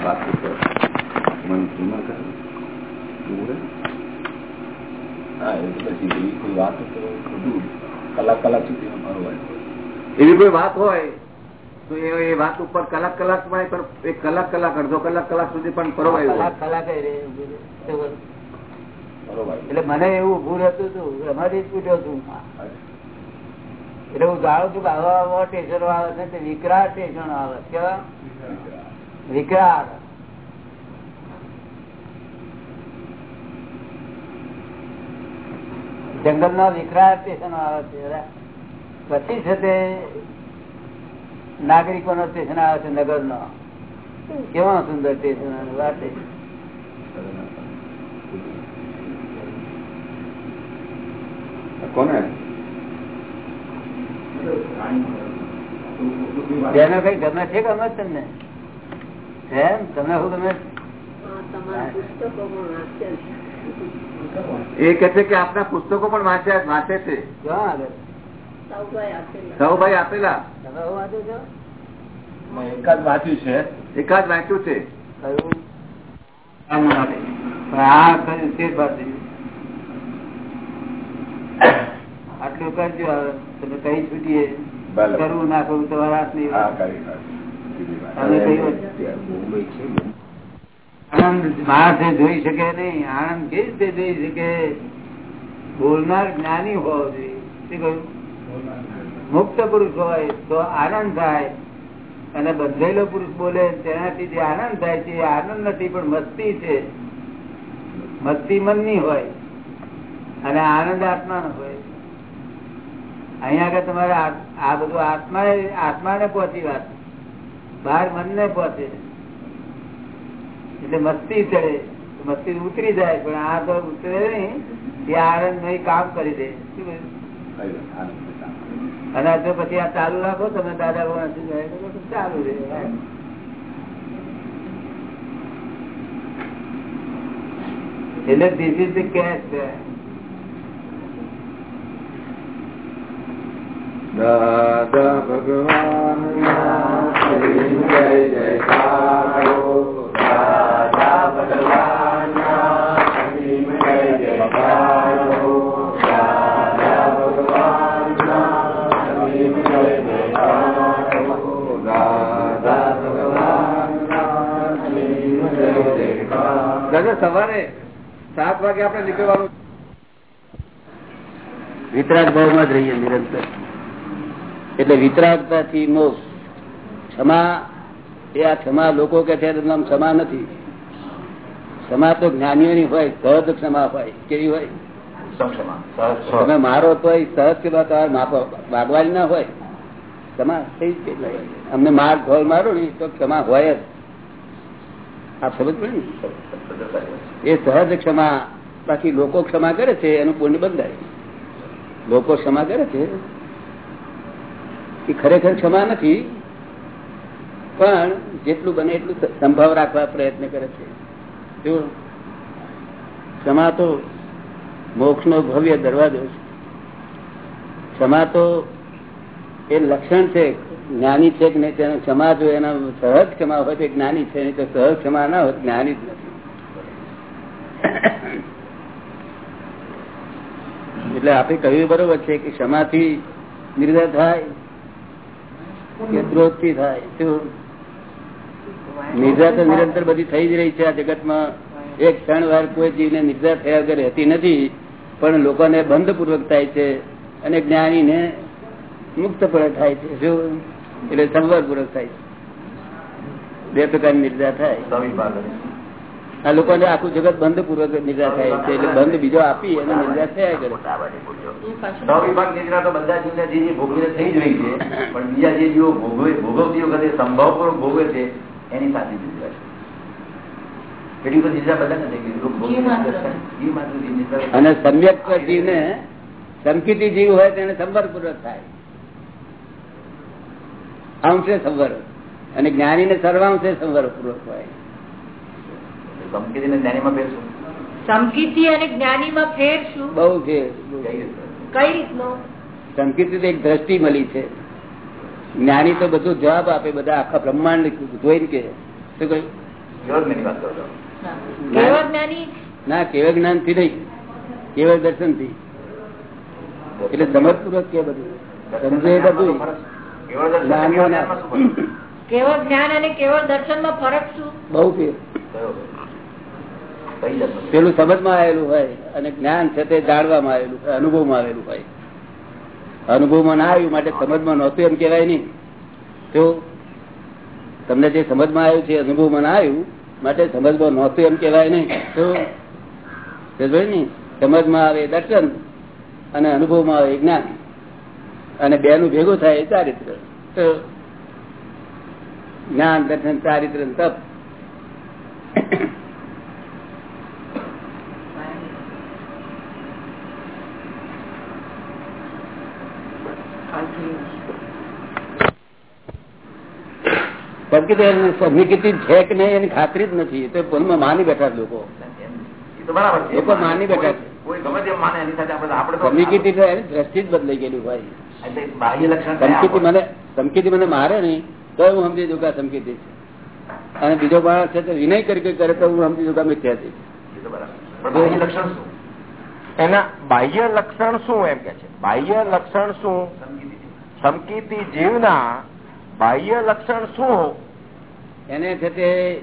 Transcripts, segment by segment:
વાત મન પૂર્ણ કરે હા એ પછી એવી કોઈ વાત તો બધું કલાક કલાક સુધી અમારું એવી કોઈ વાત હોય તો એ વાત ઉપર કલાક કલાકમાં એક કલાક કલાક અડધો કલાક કલાક સુધી પણ પરોવાયું કલાક કલાક એટલે મને એવું ભૂલ રહેતું હતું એમાંથી જ પૂછ્યો છું એટલે હું જાણું છું કે આવા આવા સ્ટેશનો આવે છે વિકરા સ્ટેશનો આવે કેવા? વિકરાળ જંગલ નો વિકરાળ સ્ટેશન આવે છે પછી છે તે નાગરિકો નો સ્ટેશન આવે છે નગર નો કેવો સુંદર સ્ટેશન વાત કોને? જેને કઈ ગમે છે ગમે તમને? એમ શું એ કે છે કે આપના પુસ્તકો પણ વાંચ્યા વાંચે છે. સૌભાઈ આપેલા. એકાદ વાંચ્યું છે. એકાદ વાંચ્યું છે. આટલું કરજો હવે. તમે કઈ છૂટીએ. કરવું ના કરવું તમારા હાથની હા છે આનંદ માણસે જોઈ શકે નહીં. આનંદ કેવી રીતે જોઈ શકે? બોલનાર જ્ઞાની હોવો જોઈએ. મુક્ત પુરુષ હોય તો આનંદ થાય. અને બંધેલો પુરુષ બોલે તેનાથી જે આનંદ થાય છે આનંદ નથી, પણ મસ્તી છે. મસ્તી મનની હોય અને આનંદ આત્માનો હોય. અહીંયા આગળ તમારે આ- બધું આત્મા આત્માને પહોંચી વાત. બહાર મનને પહોંચે એટલે મસ્તી ચડે મસ્તી ઉતરી જાય પણ આ તો ઉતરે નહીં. એ આનંદ નહીં કામ કરી દે. અને જો પછી આ ચાલુ રાખો તમે દાદા ભગવાન ચાલુ રહે એટલે ધીસ ઇઝ ધ કેશ દાદા ભગવાન જય જયકારો દાદા ભગવાન જય જયકારો દાદા ભગવાન જય જયકારો દાદા ભગવાન જય જયકારો દાદા સવારે સાત વાગે આપણે નીકળવાનું. વિતરાગ ભાવમાં જ રહીએ નિરંતર. એટલે વિતરાગતાથી મોક્ષ. ક્ષમા એ આ ક્ષમા લોકો કે છે નામ ક્ષમા નથી. ક્ષમા તો જ્ઞાનીઓની હોય સહજ ક્ષમા હોય કેવી હોય? તમે મારો તો સહજ ક્ષમા તમારે માફો ના હોય. ક્ષમા થઈ જ અમને માર ઘોર મારો ને તો ક્ષમા હોય જ. આપ સમજ પડે ને? એ સહજ ક્ષમા બાકી લોકો ક્ષમા કરે છે એનું પુણ્ય બંધાય. લોકો ક્ષમા કરે છે એ ખરેખર ક્ષમા નથી, પણ જેટલું બને એટલું સંભાવ રાખવા પ્રયત્ન કરે છે. ક્ષમા તો મોક્ષ નો ભવ્ય દરવાજો છે. ક્ષમા તો એ લક્ષણ છે, જ્ઞાની છે કે નહીં ક્ષમા જો એના સહજ ક્ષમા હોય તો જ્ઞાની છે, નહીં તો સહજ ક્ષમા ના હોય જ્ઞાની જ નથી. એટલે આપણે કહ્યું બરોબર છે કે ક્ષમાથી નિર્ધાર થાય કે ક્રોધથી થાય, શું? નિદ્રા તો નિરંતર બધી થઈ જ રહી છે આ જગતમાં. એક ક્ષણ વાર કોઈ જીવને નિદ્રા થયા વગર રહેતી નથી, પણ લોકોને બંધપૂર્વક થાય છે અને જ્ઞાનીને મુક્તપણે થાય છે, શું? એટલે સંવરપૂર્વક થાય છે. બે પ્રકારની નિદ્રા થાય. આ લોકોને આખું જગત બંધ પૂર્વક નિદ્રા થાય છે એટલે બંધ બીજો આપી અને નિદ્રા થયા કરે. વિભાગ નિદ્રા તો બધા જીવને જે ભોગવીને થઈ જ રહી છે પણ બીજા જે જીવો ભોગવે ભોગવતી વખતે સંભાવપૂર્વક ભોગવે છે એની સાથે નિદ્રા છે. એટલી બધી નિદ્રા બધા નથી અને સમ્યક જીવને સંકિતી જીવ હોય તેને સંવર પૂર્વક થાય. અંશે સંવર અને જ્ઞાની ને સર્વાંશે સંવર પૂર્વક હોય. સંકેતીને ફેર શું સમકીર્તિ અને જ્ઞાનીમાં ફેર શું બહુ છે કઈ રીતનો? સંકિત એક દ્રષ્ટિ મળી છે. જ્ઞાની તો બધું જવાબ આપે બધા આખા બ્રહ્માંડ જોઈને કે જ્ઞાની જ્ઞાની? ના કેવળ જ્ઞાનથી નહીં. કેવળ દર્શનથી એટલે સમજપૂર્વક કે બધું. સમજે બધું કેવળ જ્ઞાન અને કેવળ દર્શનમાં ફરક શું? બહુ ફેર? પેલું સમજમાં આવેલું હોય અને જ્ઞાન છે તે જાણવામાં આવેલું હોય, અનુભવમાં આવેલું હોય. અનુભવમાં ના આવ્યું માટે સમજમાં નહોતું એમ કેવાય નહીં. તમને જે સમજમાં આવ્યું છે અનુભવમાં ના આવ્યું માટે સમજમાં નહોતું એમ કેવાય નહીં. તો ને? આવે દર્શન અને અનુભવમાં આવે જ્ઞાન. અને બે નું ભેગું થાય ચારિત્ર. જ્ઞાન, દર્શન, ચારિત્ર, તપ. સમિતિ છે કે નહીં એની ખાતરી જ નથી. તો પોતામાં માની બેઠા લોકો. એ તો બરાબર છે. લોકો માની બેઠા છે. કોઈ ગમે તેમ માને એની સાથે આપણે આપણે તો એની દ્રષ્ટિ જ બદલાઈ ગયેલી હોય. બાહ્ય લક્ષણ સમકીતિ મને સમકીતિ મને મારે નહીં તો હું સમજી દઉં કે સમકીતિ છે. અને બીજો માણસ છે તો વિનય કરી કરી તો હું સમજી દઉં કે આ મિથ્યા છે. એ તો બરાબર પણ બાહ્ય લક્ષણ શું? એના બાહ્ય લક્ષણ શું એમ કે છે? બાહ્ય લક્ષણ શું? સમકીતિ જીવના બાહ્ય લક્ષણ શું એને છે તે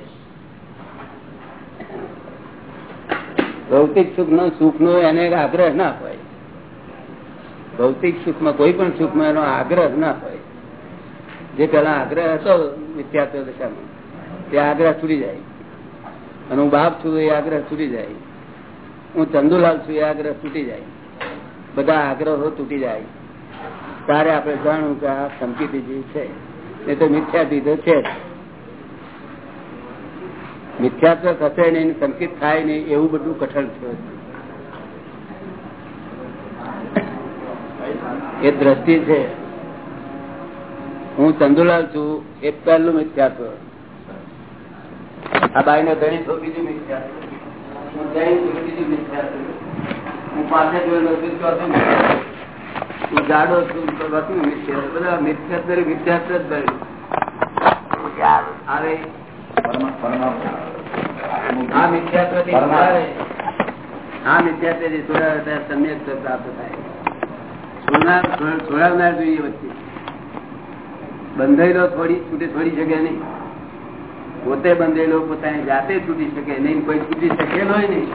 ભૌતિક સુખ નો સુખ નો એને આગ્રહ ના હોય. ભૌતિક સુખમાં કોઈ પણ સુખમાં એનો આગ્રહ ના હોય. જે પેલા આગ્રહ હતો વિદ્યાર્થીઓ દશામાં, તે આગ્રહ છૂટી જાય. અને હું બાપ છું એ આગ્રહ છૂટી જાય. હું ચંદુલાલ છું એ આગ્રહ તૂટી જાય. બધા આગ્રહો તૂટી જાય. ત્યારે આપણે જાણવું કે આ સમકીતી જે છે. એ તો મિથ્યાથી તો છે. મિથ્યાત્વ થશે નહીં, સંકિત થાય નહીં, એવું બધું કઠણ છે. એ દ્રષ્ટિ છે. હું ચંદુલાલ છું, એ પહેલું મિથ્યાત્વ આ બાઈ નો ધણી તો બીજું મિથ્યાત્વ હું ધણી બીજું મિથ્યાત્વ હું પાસે જોયેલો ચોથું મિથ્યાત્વ. હું જાડો છું તો ચોથું મિથ્યાત્વ બધા મિથ્યાત્વ મિથ્યાત્વ જ ધર્યું આવે પરમા- પરમા- આ મિથ્યાત્વથી આ મિથ્યાત્વથી છોડાવે સમ્યક પ્રાપ્ત થાય. છોડનાર- જોઈએ વચ્ચે. બંધાયેલો થોડી છૂટી છોડી શકે નહીં. પોતે બંધેલો પોતાની જાતે છૂટી શકે નહીં કોઈ છૂટી શકેલો હોય નહીં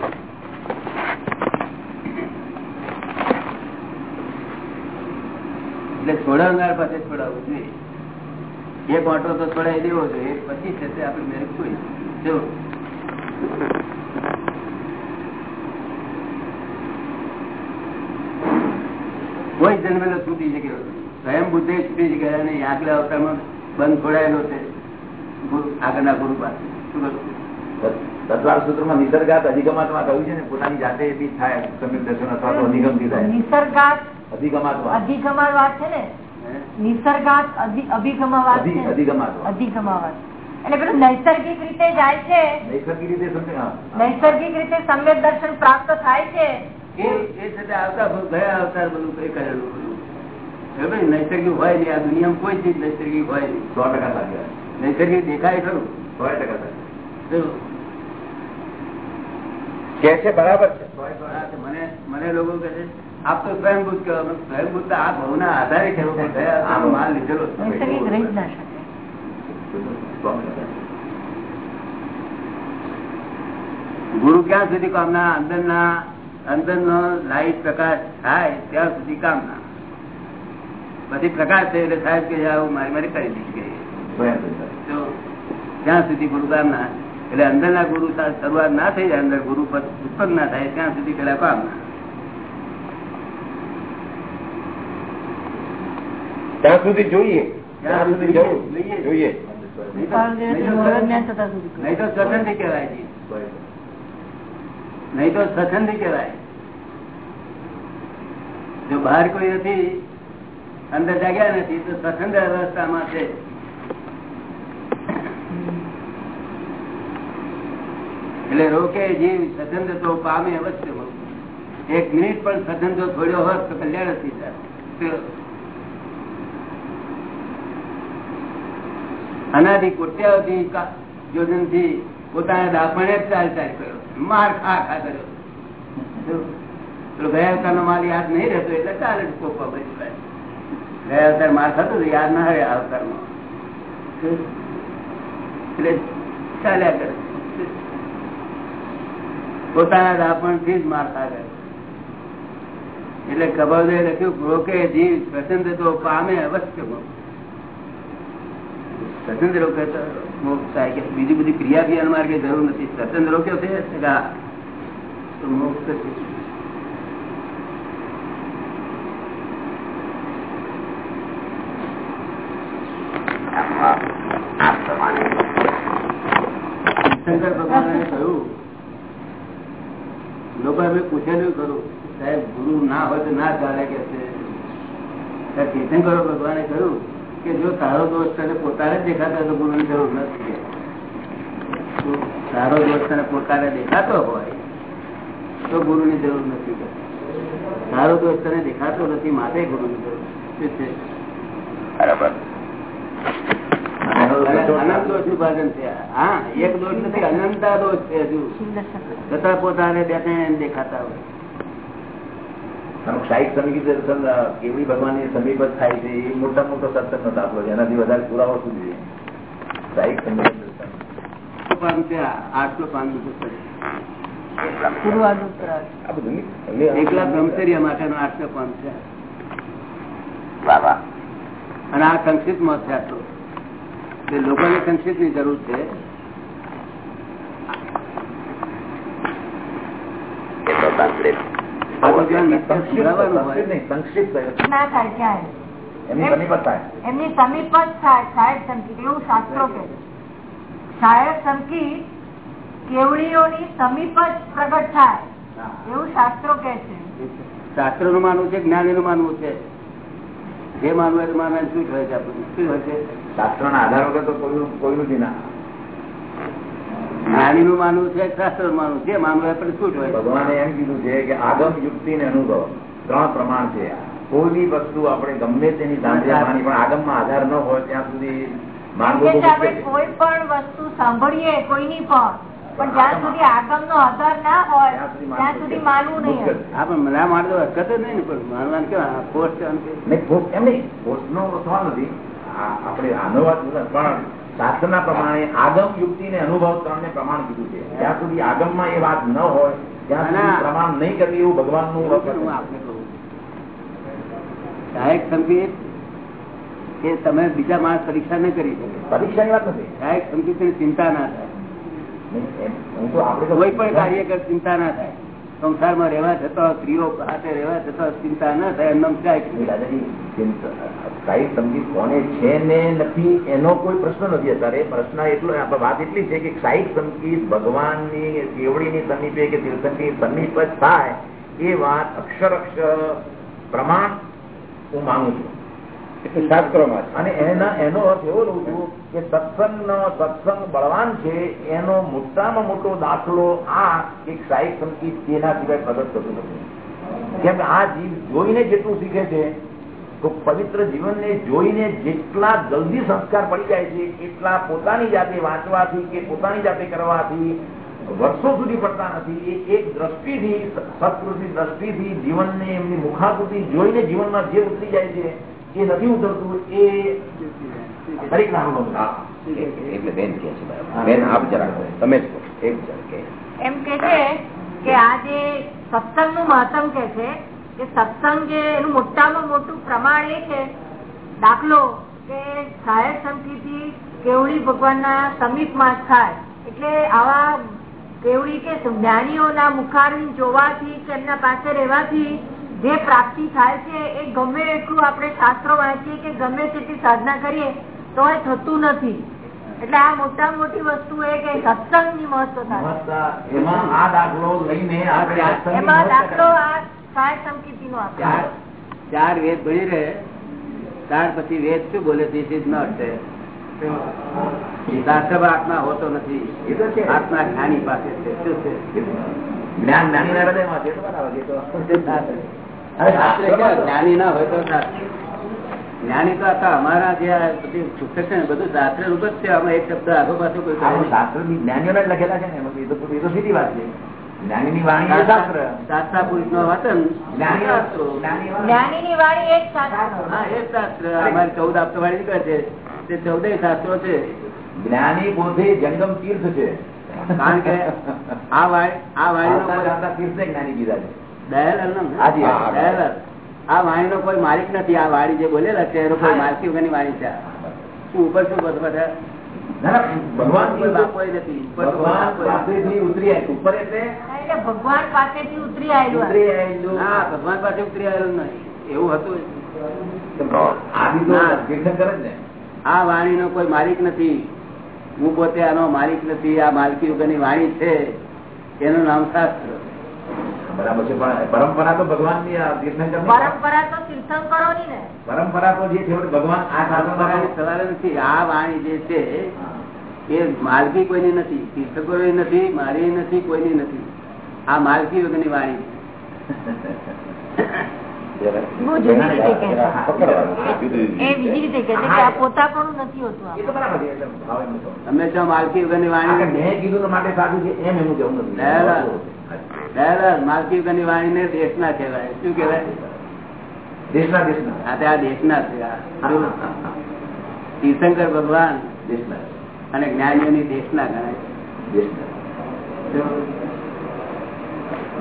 એટલે છોડાવનાર પાસે છોડાવવું જોઈએ. એક ઓટો તો છોડાવી દેવો જોઈએ. પછી છે તે આપણે મેરેજ કોઈ જો. કોઈ જન્મેલો છૂટી શક્યો સ્વયં બુદ્ધે છૂટી શક્યા નહીં આગલા અવતારમાં બંધ છોડાયેલો છે. આગળના ગુરુ પાસે. શું કરું? તત્વાર સૂત્રમાં નિસર્ગાત અધિગમાત્મા કહ્યું છે ને પોતાની જાતે બી થાય સમીપ દર્શન અથવા તો અધિગમથી થાય. નિસર્ગાત છે ને? નિસર્ગાત એટલે પેલું નૈસર્ગિક રીતે જાય છે? નૈસર્ગિક રીતે નૈસર્ગિક રીતે સમ્યક દર્શન પ્રાપ્ત થાય છે? એ એ આવતા ગયા અવતાર બધું કઈ કરેલું બધું. બરાબર ને? નૈસર્ગિક હોય નહીં. આ દુનિયામાં કોઈ ચીજ નૈસર્ગિક હોય નહીં. સો ટકા લાગે નૈસર્ગિક દેખાય ખરું? સો ટકા લાગે કે છે બરાબર છે? મને મને લોકો કહે છે આપ તો સ્વયંભૂત કહો સ્વયંભૂત તો આ ભાવના આધારે કહેવું પણ ગયા માલ લીધેલો ના. ગુરુ ક્યાં સુધી કામના અંદરના અંદરનો લાઈટ પ્રકાશ થાય ત્યાં સુધી કામના. પછી પ્રકાશ થયો એટલે સાહેબ કે આવું મારી મારી કરી સ્વયં ત્યાં સુધી ગુરુ કામના. એટલે અંદરના ગુરુ શરૂઆત ના થઈ જાય અંદર ગુરુ પદ ઉત્પન્ન ના થાય ત્યાં સુધી પેલા કામના. ત્યાં સુધી જોઈએ ત્યાં સુધી નહીં તો સ્વતંત્ર કહેવાય છે. તો સ્વતંત્ર કહેવાય. જો બહાર કોઈ નથી અંદર જાગ્યા નથી તો સ્વતંત્ર અવસ્થામાં છે. એટલે રોકે જીવ સ્વતંત્ર તો પામે અવશ્ય એક મિનિટ પણ સ્વતંત્ર થોડ્યો હોત તો કલ્યાણ થઈ જાય. અનાદિ કોટ્યાવધિ યોજનથી પોતાના દાપણે જ ચાલ ચાલ કર્યો. માર ખા ખા કર્યો. ગયા અવતાર નો માલ યાદ નહીં રહેતો એટલે ચાલે અવતાર માર થતું યાદ ના આ અવતારમાં. એટલે ચાલ્યા કરે. પોતાના દાપણથી જ માર ખા કરે. એટલે કબોદે લખ્યું રોકે જીવ પ્રસન્ન તો પામે અવશ્ય મોક્ષ. સ્વતંત્ર મોક્ષ થાય કે બીજી બધી ક્રિયા ક્રિયા માર્ગે જરૂર નથી. સ્વતંત્ર રોક્યો છે ભગવાને કહ્યું, લોકો એમને પૂછેલું કરું સાહેબ, ગુરુ ના હોય તો ના ચાલે કે ભગવાને કહ્યું કે જો તારો દોષ તને પોતાને દેખાતો હોય તો ગુરુની જરૂર નથી. તારો દોષ તને પોતાને દેખાતો હોય તો ગુરુની જરૂર નથી તારો દોષ તને દેખાતો નથી માટે ગુરુની જરૂર છે? બરાબર. અનંત દોષ વિભાજન છે. હા એક દોષ નથી અનંતા દોષ છે હજુ. છતાં પોતાને બે દેખાતા હોય. સાહિત્ય સમિતિ દર્શન કેવડી ભગવાનની સમીપ જ થાય છે એ મોટા મોટો સત્સંગનો દાખલો છે. એનાથી વધારે પુરાવો શું જોઈએ? સાહિત્ય સમિતિ આઠસો? એકલા બ્રહ્મચર્ય માટેનો છે. અને આ છે આટલું. લોકોને ની જરૂર છે. ના એમની સમીપ જ સાહેબ એવું શાસ્ત્રો કે સાહેબ સંકિત કેવડીઓની સમીપ જ પ્રગટ થાય. એવું શાસ્ત્રો કે છે. શાસ્ત્રનું માનવું છે જ્ઞાની નું માનવું છે. જે માનવું એ માનવાનું શું હોય છે આપણું શું હોય છે? શાસ્ત્રના આધાર વગર તો કોઈનું કોઈનું જ ના. જ્ઞાની નું માનવું છે શાસ્ત્ર માનવું જે માનવું આપણે શું જોઈએ ભગવાને એમ કીધું છે કે આગમ યુક્તિ ને અનુભવ. ત્રણ પ્રમાણ છે. કોઈ બી વસ્તુ આપણે ગમે તેની સાંભળી માની પણ આગમમાં આધાર ન હોય ત્યાં સુધી માનવું કે બહુ છે આપણે મુશ્કેલ છે. કોઈ પણ વસ્તુ સાંભળીએ કોઈની પણ પણ જ્યાં સુધી આગમ નો આધાર ના હોય ત્યાં સુધી માનવું નહીં. મુશ્કેલ. હા માનતો હરકત જ નહીં ને પણ માનવાનું કેવા ફોર્સ છે નહીં, ફોર્સ- એમ સવાલ નથી. આપણે આનો વાત પણ શાસ્ત્રના પ્રમાણે આગમ યુક્તિ ને અનુભવ ત્રણને પ્રમાણ કીધું છે. જ્યાં સુધી આગમમાં એ વાત ન હોય ત્યાં સુધી પ્રમાણ નહીં કરવી એવું છે? ને હું આપને કહું? સહાયક સંકેત કે તમે બીજા માણસ પરીક્ષા ન કરી શકે. પરીક્ષા વાત નથી. સહાયક સંકેત ચિંતા ના થાય. કોઈ પણ કાર્ય કર ચિંતા ના થાય. સંસારમાં રહેવા છતાં, સ્ત્રીઓ સાથે રહેવા છતાં ચિંતા ના થાય, એમનામ સાહિબ સંગીત કોને છે ને નથી, એનો કોઈ પ્રશ્ન નથી અત્યારે. પ્રશ્ન એટલો વાત એટલી છે કે સાહિબ સંગીત ભગવાનની કેવડીની સમીપે કે તીર્થની સમીપ જ થાય, એ વાત અક્ષર અક્ષર પ્રમાણ હું માનું છું. અને બળવાન છે, એનો મોટામાં મોટો દાખલો આ એક સાહિબ સંગીત તેના સિવાય પ્રગટ થતું નથી. કેમ આ જીવ જોઈને જેટલું શીખે છે, તો પવિત્ર જીવનને જોઈને જેટલા જલ્દી સંસ્કાર પડી જાય છે, એટલા પોતાની જાતે વાંચવાથી કે પોતાની જાતે કરવાથી વર્ષો સુધી પડતા નથી. એ એક દ્રષ્ટિથી સત્કૃતિ દ્રષ્ટિથી જીવનને એમની મુખાકૃતિ જોઈને જીવનમાં જે ઉતરી જાય છે એ નથી ઉતરતું એ દરેક નામ. એટલે બેન કે છે બેન આપ જરા તમે જ. એક કે એમ કે છે કે આ જે સત્સંગનું મહત્વ કે છે કે સત્સંગ જે એનું મોટામાં મોટું પ્રમાણ એ છે દાખલો કે સાહેબ સંતિથી કેવડી ભગવાનના સમીપમાં માં થાય. એટલે આવા કેવડી કે જ્ઞાનીઓના મુખારવિંદ જોવાથી કે એમના પાસે રહેવાથી જે પ્રાપ્તિ થાય છે એ ગમે એટલું આપણે શાસ્ત્રો વાંચીએ કે ગમે તેટલી સાધના કરીએ તો એ થતું નથી. એટલે આ મોટા મોટી વસ્તુ એ કે સત્સંગની મહત્વ થાય. એમાં આ દાખલો લઈને એમાં દાખલો આ સાહેબ નો ચાર ચાર વેદ ભણી રહે ત્યાર પછી વેદ શું બોલે? this is not there. આત્મા હોતો નથી. એ તો છે. આત્મા જ્ઞાની પાસે છે. શું છે? જ્ઞાન જ્ઞાનીના હૃદયમાં છે બરાબર જ્ઞાની ના હોય તો જ્ઞાની તો આખા અમારા જે બધી પુસ્તક છે ને બધું શાસ્ત્ર રૂપ જ છે. આમાં એક શબ્દ આગો પાછો કોઈ શાસ્ત્ર લખેલા છે ને એ તો એ તો સીધી વાત છે. જ્ઞાનીની વાણી શાસ્ત્ર. શાસ્ત્રા પુરુષનું વચન જ્ઞાની શાસ્ત્રો. જ્ઞાની વાણી. વાણી એ શાસ્ત્ર. હા એ શાસ્ત્ર. અમારી ચૌદ આપતવાળી નીકળે છે. તે ચૌદય શાસ્ત્રો છે. જ્ઞાની પોતે જંગમ તીર્થ છે. કારણ કે આ વાણી આ વાણી તીર્થ ને જ્ઞાની કીધા છે. દયાલાલ વાણી નો. આ કોઈ માલિક નથી આ વાણી જે બોલેલા છે એનો કોઈ માલકી વગરની વાણી છે. શું ઉપર શું બધા બધા? ના, ના, ભગવાન કોઈ બાપ કોઈ નથી ઉપર તો ભગવાન બાપ કોઈ નથી. પાસેથી ઉતરી આવ્યા. ઉપર એટલે? એટલે ભગવાન પાસેથી ઉતરી આવેલું. ઉતરી આવેલું. ના ભગવાન પાસે ઉતરી આવેલું નહીં. એવું હતું. આદિ તો ના. તીર્થંકર જ ને. આ વાણીનો કોઈ માલિક નથી. હું પોતે આનો માલિક નથી આ માલકી વગરની વાણી છે. એનું નામ શાસ્ત્ર. બરાબર છે પણ પરંપરા તો ભગવાનની તીર્થંકર પરંપરા તો તીર્થંકરોની ને. પરંપરા તો જે છે ભગવાન આ શાસ્ત્રમાં સવાલ નથી આ વાણી જે છે એ માલકી કોઈની નથી તીર્થકોની નથી મારી નથી કોઈની નથી. આ માલકી વગરની વાણી. હંમેશા માલકી વગરની વાણી મેં કીધું માટે સાચું છે એમ એનું કેવું નથી. માલકી વગરની વાણીને દેશના કહેવાય. શું કહેવાય? દેશના દેશના. આ તે આ દેશના છે તીર્થંકર ભગવાન દેશના. અને જ્ઞાનીઓની દેશના ગણાય.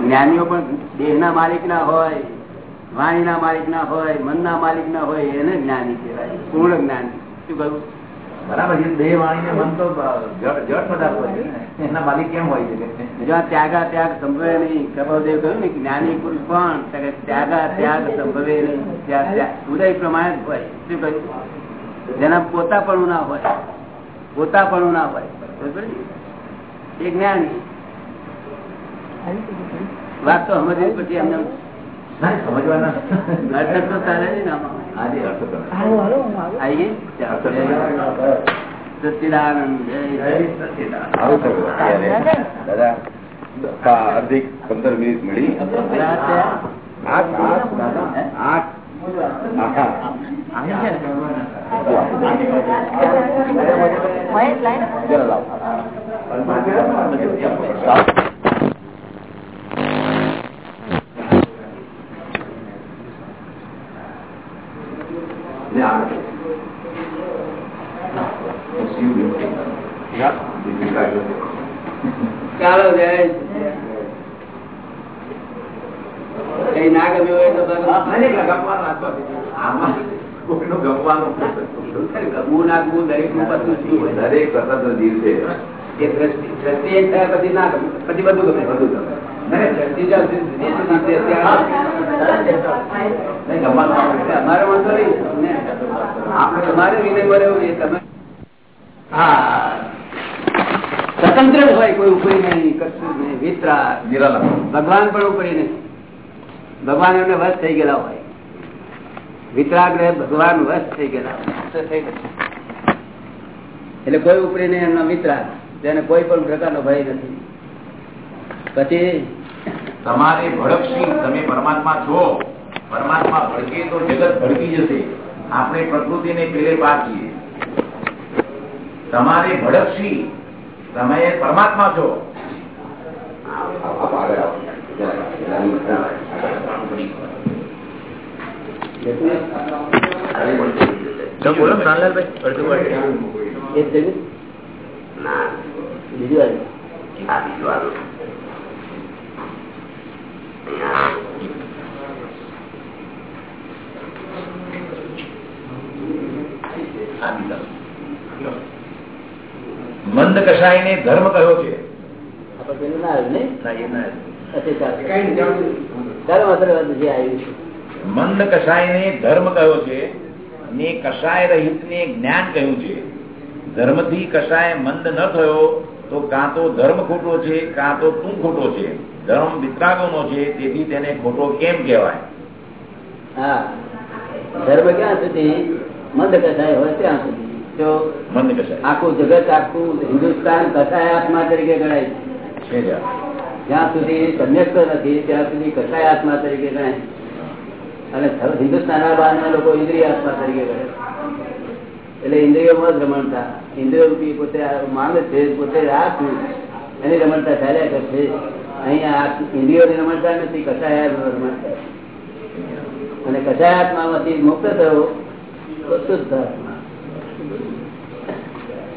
જ્ઞાનીઓ પણ દેહના માલિક ના હોય વાણીના માલિક ના હોય મનના માલિક ના હોય એને જ્ઞાની કહેવાય. પૂર્ણ જ્ઞાની. શું કહ્યું બરાબર છે દેહ મન તો પદાર્થ હોય છે ને. એના માલિક કેમ હોય છે કે? જ્યાં ત્યાગા ત્યાગ સંભવે નહીં. કપાલદેવ કહ્યું ને જ્ઞાની પુરુષ કોણ? ત્યાગા ત્યાગ સંભવે નહીં. ત્યાગ ત્યાગ. ઉદય પ્રમાણે જ હોય. શું કહ્યું? જેના પોતાપણું ના હોય. પોતાપણું ના હોય. એ જ્ઞાની. વાત તો સમજવી પછી એમને. સમજવાના. અર્થ તો ચાલે નહીં આમાં. આજે અર્થ કરો. આવી. ગઈ સચ્ચિદાનંદ જય સારું દાદા અડધી પંદર મિનિટ મળી? આઠ આઠ આઠ આહા. હોય જ લાઈન. જરા લાવો. સાવ. ને આગળ. શિવ વ્યક્તિ. બીજું કાંઈ નથી. ચાલો જય ના ગમ્યું હોય તો ગમવાનું દરેકનું પતું શું હોય દરેક સ્વતંત્ર જીવ છે. એ દ્રષ્ટિ દ્રષ્ટિ એક થાય પછી ના ગમે. પછી બધું ગમે. બધું ગમે. દ્રષ્ટિ અમારે વાંધો નહીં. આપણે તમારે વિનય મળે તમે હા. સ્વતંત્ર હોય કોઈ ઉપરી નહીં કશું નહીં વિતરા ભગવાન પણ ઉપરી નહીં. ભગવાન એમને વશ થઈ ગયેલા હોય. વિતરાગ્રહ ભગવાન વશ થઈ ગયેલા એટલે કોઈ ઉપરી નહીં એમના વિતરાગ. તેને કોઈ પણ પ્રકારનો ભય નથી. પછી તમારે ભડકશી તમે પરમાત્મા છો. પરમાત્મા ભડકે તો જગત ભડકી જશે. આપણે પ્રકૃતિને પેલે પાર છીએ તમારે ભડકશી. તમે પરમાત્મા છો. બોલો નાનલાલભાઈ બીજું આવ્યું મંદ કસાય ને ધર્મ કયો છે? મંદ કસાય ને ધર્મ કયો છે? ને કસાય રહિત ને જ્ઞાન કયું છે? ધર્મથી કસાય મંદ ન થયો તો કાં તો ધર્મ ખોટો છે કાં તો તું ખોટો છે. ધર્મ વિતરાગો નો છે તેથી તેને ખોટો કેમ કહેવાય? હા. ધર્મ ક્યાં સુધી મંદ કસાય હોય ત્યાં સુધી. જો મંદ કષાય આખું જગત આખું હિન્દુસ્તાન કસાય આત્મા તરીકે ગણાય? છે છે જા. જ્યાં સુધી સંન્યસ્ત નથી ત્યાં સુધી કસાય આત્મા તરીકે ગણાય? અને હિન્દુસ્તાન બહારના લોકો ઇન્દ્રિય આત્મા તરીકે કરે એટલે ઇન્દ્રિયોમાં જ રમણતા. ઇન્દ્રિયો રૂપી પોતે માને છે પોતે આ છું એની રમણતા ચાલ્યા કરશે. અહીંયા ઇન્દ્રિયોની રમણતા નથી કસાયા રમણતા. અને કસાયાત્મામાંથી મુક્ત થયો તો શુદ્ધ આત્મા.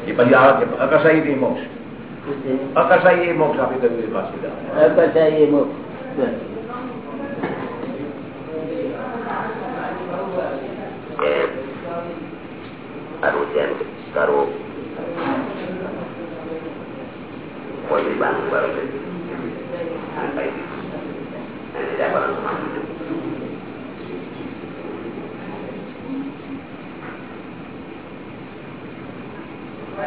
એ પછી આવે છે અકસાઈ મોક્ષ. અકસાઈ એ મોક્ષ આપી એ મોક્ષ કરવું છે કરવું કોઈ બાંધવું બરોબર આ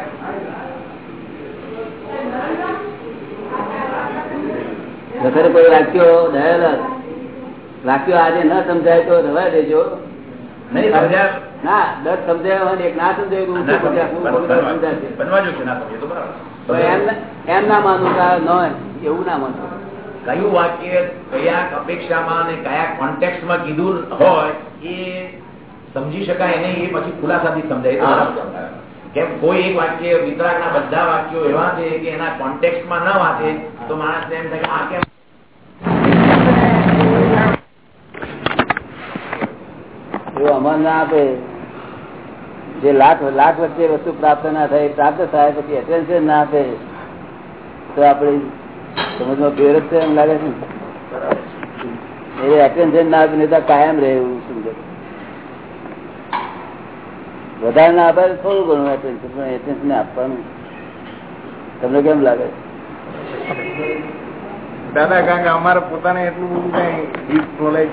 કઈ વાક્યો દયાલ વાક્યો આજે ન સમજાય તો રવા દેજો. ના દસ સમજાય એક ના સમજાય એમ ના માનું એવું ના માનું. કયું વાક્ય કયા અપેક્ષામાં અને કયા કોન્ટેક્સ્ટમાં કીધું હોય એ સમજી શકાય નહીં એ પછી ખુલાસાથી સમજાય કેમ કોઈ એક વાક્ય વિતરાગના બધા વાક્યો એવા છે કે એના કોન્ટેક્સ્ટમાં ના વાંચે તો માણસ એમ થાય આ કેમ? એવું અમર ના આપે જે લાખ લાખ વચ્ચે વસ્તુ પ્રાપ્ત ના થાય પ્રાપ્ત થાય પછી એટેન્શન ના આપે તો આપણે સમજમાં ફેર જ છે એમ લાગે છે? એ એટેન્શન ના આપે નહીં કાયમ રહે એવું સમજો વધારે ના આપે થોડું ઘણું એટેન્શન પણ એટેન્શન આપવાનું. તમને કેમ લાગે? દાદા કારણ કે અમારે પોતાને એટલું બધું નોલેજ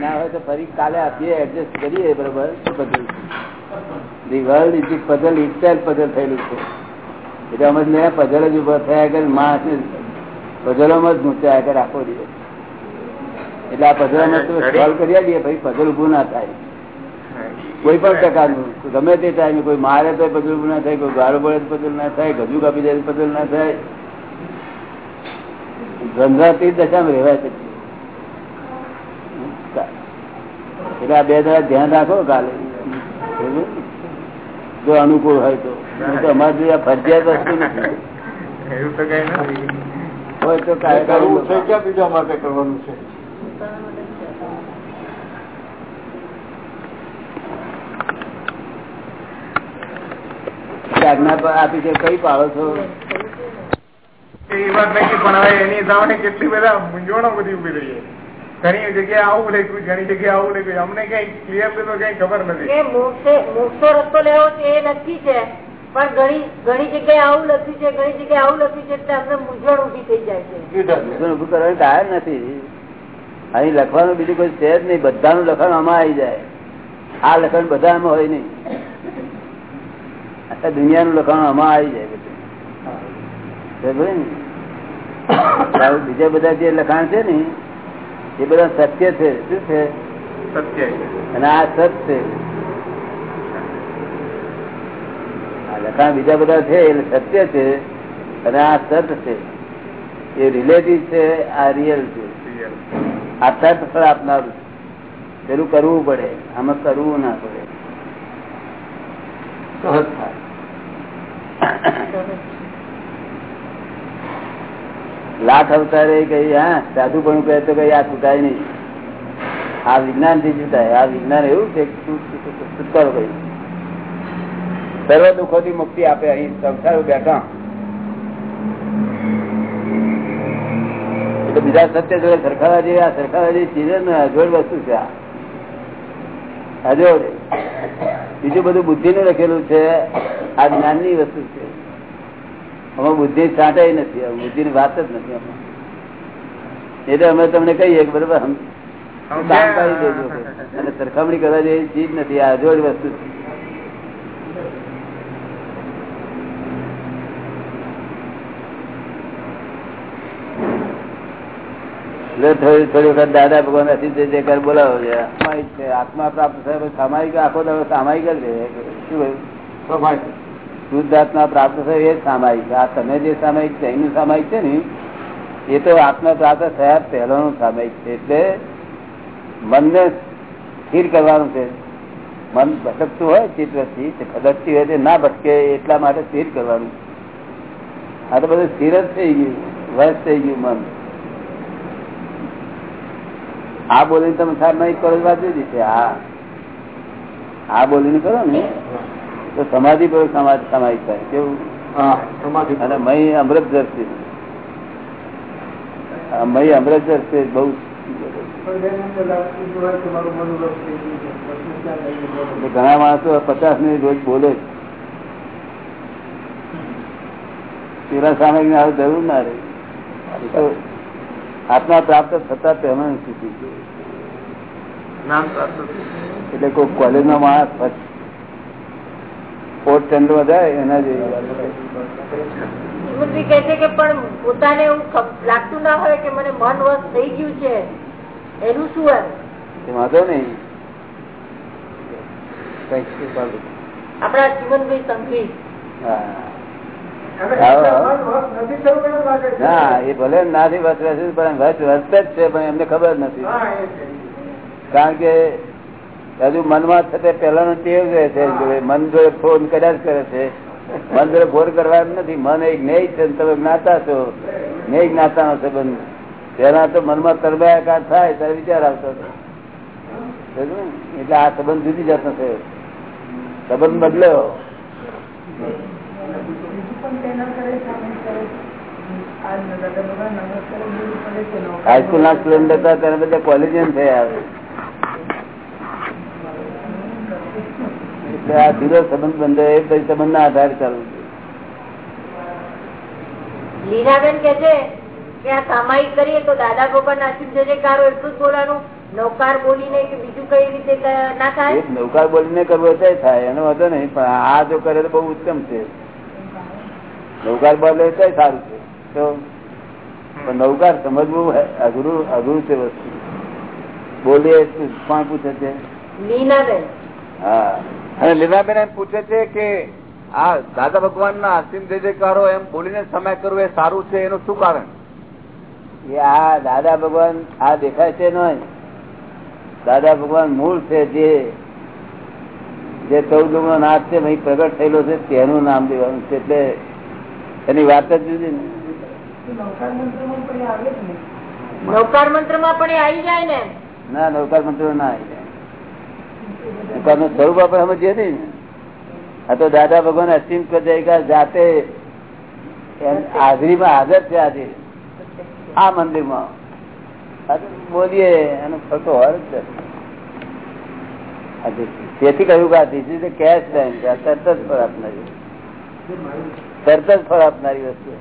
ના હોય તો ફરી કાલે આપીએ એડજસ્ટ કરીએ બરોબર શું puzzle the world is puzzle itself puzzle થયેલું છે. એટલે અમે ને પઝલ જ ઊભા થયા કરે માણસને પઝલોમાં જ મૂંચ્યા કરે આખો દિવસ. એટલે આ પઝલોમાં સોલ્વ કરી આપીએ ભાઈ પઝલ ઉભું ના થાય. કોઈ પણ પ્રકારનું. ગમે તે ટાઈમે કોઈ મારે તો પદલ ના થાય કોઈ ગાળો પડે તો પઝલ ના થાય ગજુ કાપી જાય પદલ ના થાય. ગંધાતી દશામાં રહેવાય પછી એટલે આ બે દાડા ધ્યાન રાખો કાલે? જો અનુકૂળ હોય તો. તો અમારે જોઈએ ફરજિયાત વસ્તુ નથી. એવું તો કઈ નથી. હોય તો કાલે કરવું છે ક્યાં બીજા માટે કરવાનું છે? આજ્ઞા આપી છે કઈ પાડો છો? એ વાત નથી પણ હવે એની સામે કેટલી બધા મૂંઝવણો બધી ઊભી રહી ઘણી જગ્યાએ આવું લખ્યું ઘણી જગ્યાએ આવું લખ્યું અમને કઈ ક્લિયર તો કઈ ખબર નથી. મોક્ષો રસ્તો લેવો છે એ નક્કી છે પણ ઘણી ઘણી જગ્યાએ આવું લખ્યું છે ઘણી જગ્યાએ આવું લખ્યું છે એટલે અમને મૂંઝવણ ઊભી થઈ જાય છે. ઉભું કરવાની કારણ નથી. અહીં લખવાનું બીજું કોઈ છે જ નહીં બધાનું લખાણ આમાં આવી જાય. આ લખાણ બધામાં હોય નહીં. આખા દુનિયાનું લખાણ આમાં આવી જાય બધું. ને? બીજા બધા જે લખાણ છે ને એ બધા સત્ય છે. શું છે? સત્ય અને આ સત છે. આ લખાણ બીજા બધા છે એ સત્ય છે અને આ સત છે. એ રિલેટિવ છે આ રિયલ છે. આ સત ફળ આપનારું પેલું કરવું પડે. આમાં કરવું ના પડે. સહજ થાય. લાખ અવતારે કઈ હા, સાધુ પણ કહે તો કઈ આ છૂટાય નહીં. આ વિજ્ઞાનથી છૂટાય આ વિજ્ઞાન એવું છે છુટકારો કઈ સર્વ દુઃખો થી મુક્તિ આપે અહીં સંસાર બેઠા. એટલે બીજા સત્ય જોડે સરખાવા જેવી, આ સરખાવા જેવી ચીજ ને અજોડ વસ્તુ છે આ. અજોડ બીજું બધું બુદ્ધિ નું લખેલું છે આ જ્ઞાનની વસ્તુ છે. આમાં બુદ્ધિ છાંટાઈ નથી બુદ્ધિ ની વાત જ નથી આમાં. એટલે અમે તમને કહીએ કે બરોબર અને સરખામણી કરવા જેવી ચીજ નથી આ અજોડ વસ્તુ છે એટલે થોડી થોડી વખત દાદા ભગવાન જે કર બોલાવો છે. આત્મા પ્રાપ્ત થાય સામાયિક આખો દાડો સામાયિક જ રહે. શું કહ્યું? શુદ્ધ આત્મા પ્રાપ્ત થાય એ સામાયિક. આ તમે જે સામાયિક છે એનું સામાયિક છે ને? એ તો આત્મા પ્રાપ્ત થયા પહેલાનું સામાયિક છે. એટલે મનને સ્થિર કરવાનું છે. મન ભટકતું હોય ચિત્રથી ભટકતી હોય તે ના ભટકે એટલા માટે સ્થિર કરવાનું. આ તો બધું સ્થિર જ થઈ ગયું. વસ થઈ ગયું મન. આ બોલીને તમે સામાયિક કરો વાત જુદી છે. આ આ બોલીને કરો ને. તો સમાધિ પર સમાજ સામાયિક થાય. કેવું? અને મય અમૃત દર્શી મય અમૃત દર્શી બહુ ઘણા માણસો પચાસ મિનિટ રોજ બોલે પેલા સામે જરૂર ના રહે. આત્મા પ્રાપ્ત થતા પહેલા સ્થિતિ એટલે કોઈ કોલેજ નો માણસ ફોર્થ સ્ટેન્ડર્ડ વધારે એના જેવી કહે છે કે પણ પોતાને એવું લાગતું ના હોય કે મને મન વશ થઈ ગયું છે એનું શું એમ? વાંધો નહીં. આપણા જીવનભાઈ સંઘવી હા. ના એ ભલે નાથી વસ છે પણ વસ વસતે જ છે પણ એમને ખબર નથી. કારણ કે હજુ મનમાં છે તે પેલાનો ટેવ રહે છે મન જોડે ફોન કર્યા જ કરે છે. મન જોડે ફોન કરવા એમ નથી. મન એક નહીં છે તમે જ્ઞાતા છો. નહીં જ્ઞાતા નો સંબંધ. તેના તો મનમાં તરબાયાકાર થાય ત્યારે વિચાર આવતો હતો. એટલે આ સંબંધ જુદી જતો નથી સંબંધ બદલ્યો. હાઈસ્કૂલ ના સ્ટુડન્ટ હતા ત્યારે બધા કોલેજિયન થયા એટલે આ ધીરો સંબંધ બંધો એ પછી સંબંધ ના આધારે ચાલુ લીનાબેન કે છે કે આ સામાયિક કરીએ તો દાદા ભગવાન જે કારો એટલું જ બોલવાનું નૌકાર બોલીને કે બીજું કઈ રીતે ના થાય? નૌકાર બોલીને કરવો તે થાય એનો વાંધો નહીં પણ આ જો કરે તો બહુ ઉત્તમ છે. નૌકાર બોલે તો સારું છે. તો નૌકાર સમજવું અઘરું અઘરું છે વસ્તુ. બોલીએ કોણ પૂછે છે? હા. અને લીલાબેન એમ પૂછે છે કે આ દાદા ભગવાન ના અસીમ જે જયકારો એમ બોલીને સમય કરવો એ સારું છે એનું શું કારણ? એ આ દાદા ભગવાન આ દેખાય છે નહીં દાદા ભગવાન મૂળ છે જે જે ચૌદ નાથ છે પ્રગટ થયેલો છે તેનું નામ દેવાનું છે. એટલે એની વાત જ જુદી ને. નૌકાર મંત્રમાં પણ આવી જાય ને? ના નૌકાર મંત્રો ના આવી જાય. નૌકારનું સ્વરૂપ આપણે સમજીએ ને. આ તો દાદા ભગવાન અસીમ જયકાર જાતે હાજરીમાં હાજર છે આજે. આ મંદિરમાં. બોલીએ એનો હોય જ છે. તેથી કહ્યું કે આ ધીસ ઇઝ કેશ બેંક તરત જ ફળ આપનારી તરત જ ફળ આપનારી વસ્તુ.